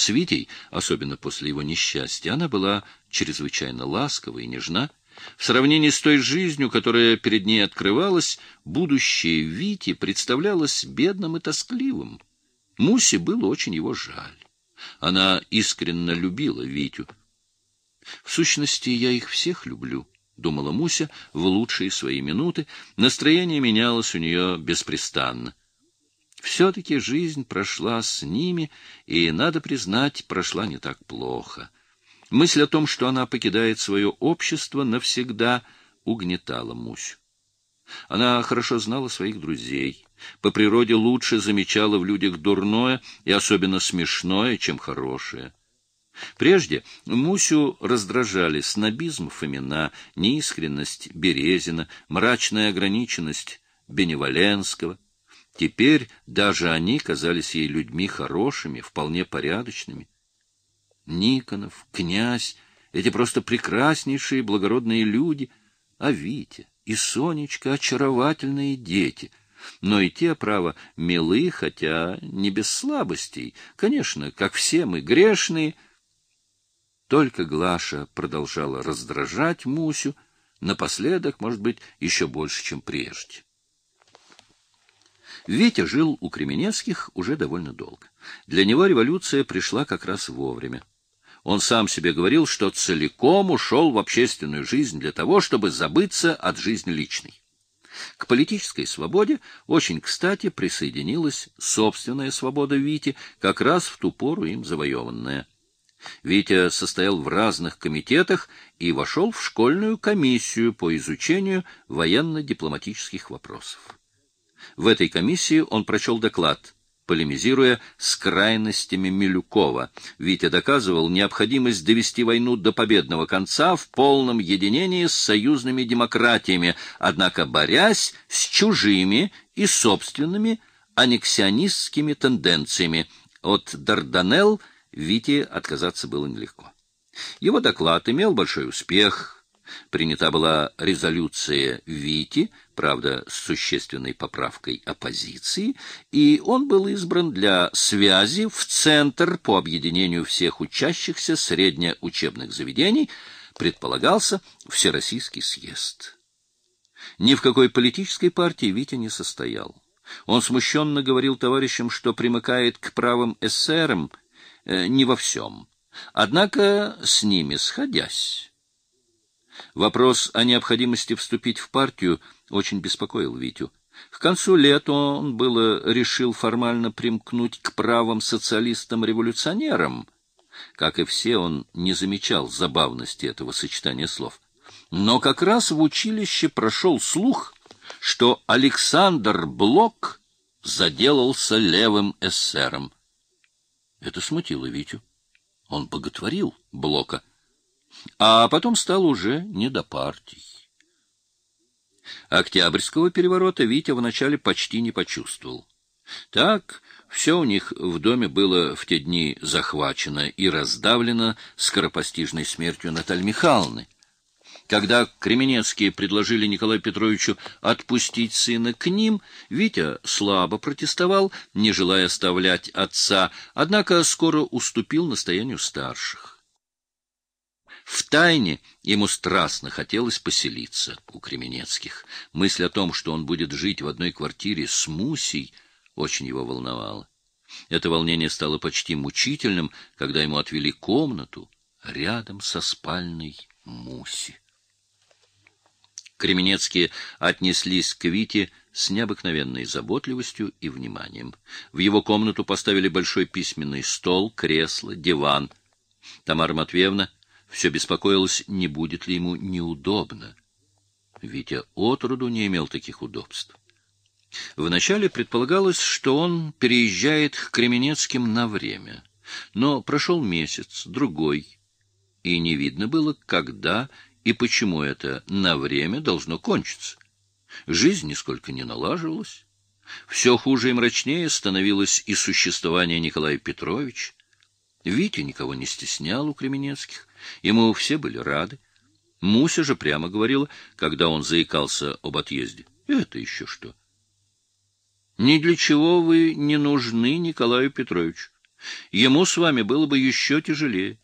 С Витей, особенно после его несчастья, она была чрезвычайно ласкова и нежна. В сравнении с той жизнью, которая перед ней открывалась, будущее Вити представлялось бедным и тоскливым. Мусе было очень его жаль. Она искренне любила Витю. В сущности, я их всех люблю, — думала Муся в лучшие свои минуты. Настроение менялось у нее беспрестанно. Все-таки жизнь прошла с ними, и, надо признать, прошла не так плохо. Мысль о том, что она покидает свое общество навсегда, угнетала Мусю. Она хорошо знала своих друзей, по природе лучше замечала в людях дурное и особенно смешное, чем хорошее. Прежде Мусю раздражали снобизм Фомина, неискренность Березина, мрачная ограниченность Беневоленского. Теперь даже они казались ей людьми хорошими, вполне порядочными. Никонов, князь — эти просто прекраснейшие благородные люди, а Витя и Сонечка — очаровательные дети — но и те, право, милы, хотя не без слабостей. Конечно, как все мы грешные — только Глаша продолжала раздражать Мусю, напоследок, может быть, еще больше, чем прежде. Витя жил у Кременецких уже довольно долго. Для него революция пришла как раз вовремя. Он сам себе говорил, что целиком ушел в общественную жизнь для того, чтобы забыться от жизни личной. К политической свободе очень кстати присоединилась собственная свобода Вити, как раз в ту пору им завоеванная. Витя состоял в разных комитетах и вошел в школьную комиссию по изучению военно-дипломатических вопросов. В этой комиссии он прочел доклад, полемизируя с крайностями Милюкова. Витя доказывал необходимость довести войну до победного конца в полном единении с союзными демократиями, однако борясь с чужими и собственными аннексионистскими тенденциями от Дарданелл Вите отказаться было нелегко. Его доклад имел большой успех. Принята была резолюция Вити, правда, с существенной поправкой оппозиции, и он был избран для связи в Центр по объединению всех учащихся среднеучебных заведений, предполагался Всероссийский съезд. Ни в какой политической партии Витя не состоял. Он смущенно говорил товарищам, что примыкает к правым эсерам Э, не во всем, однако с ними сходясь. Вопрос о необходимости вступить в партию очень беспокоил Витю. К концу лета он было решил формально примкнуть к правым социалистам-революционерам. Как и все, он не замечал забавности этого сочетания слов. Но как раз в училище прошел слух, что Александр Блок заделался левым эсером. Это смутило Витю. Он боготворил Блока, а потом стал уже не до партий. Октябрьского переворота Витя вначале почти не почувствовал. Так все у них в доме было в те дни захвачено и раздавлено скоропостижной смертью Натальи Михайловны. Когда Кременецкие предложили Николаю Петровичу отпустить сына к ним, Витя слабо протестовал, не желая оставлять отца, однако скоро уступил настоянию старших. В тайне ему страстно хотелось поселиться у Кременецких. Мысль о том, что он будет жить в одной квартире с Мусей, очень его волновала. Это волнение стало почти мучительным, когда ему отвели комнату рядом со спальной Муси. Кременецкие отнеслись к Вите с необыкновенной заботливостью и вниманием. В его комнату поставили большой письменный стол, кресло, диван. Тамара Матвеевна все беспокоилась, не будет ли ему неудобно. Витя отроду не имел таких удобств. Вначале предполагалось, что он переезжает к Кременецким на время. Но прошел месяц, другой, и не видно было, когда и почему это на время должно кончиться. Жизнь нисколько не налаживалась. Все хуже и мрачнее становилось и существование Николая Петровича. Витя никого не стеснял у Кременецких, ему все были рады. Муся же прямо говорила, когда он заикался об отъезде. Это еще что? Ни для чего вы не нужны Николаю Петровичу. Ему с вами было бы еще тяжелее.